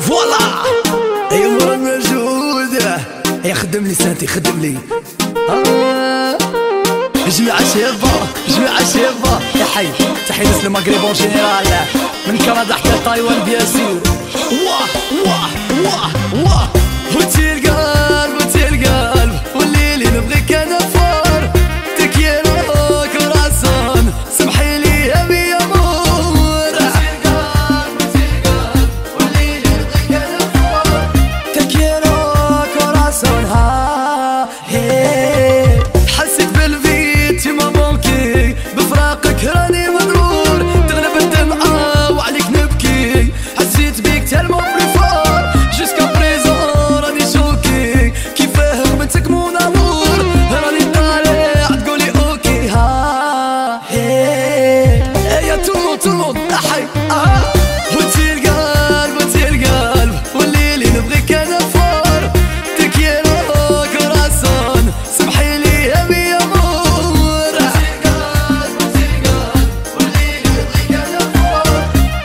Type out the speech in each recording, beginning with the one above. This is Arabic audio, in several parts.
voilà ايوا موجودة يخدم لي سنتي خدم لي جميع شابة جميع شابة يا حي تحية للمغرب en général من كندا حتى تايوان bien sûr واه واه واه واه حي. آه. وانتي القلب وانتي نبغيك أنا فور تكيلو سمحي لي يا بي امور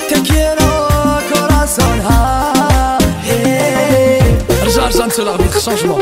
تكيلو كراسون ها آه. رجع رجع انت لا بيت شونجمون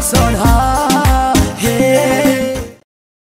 on high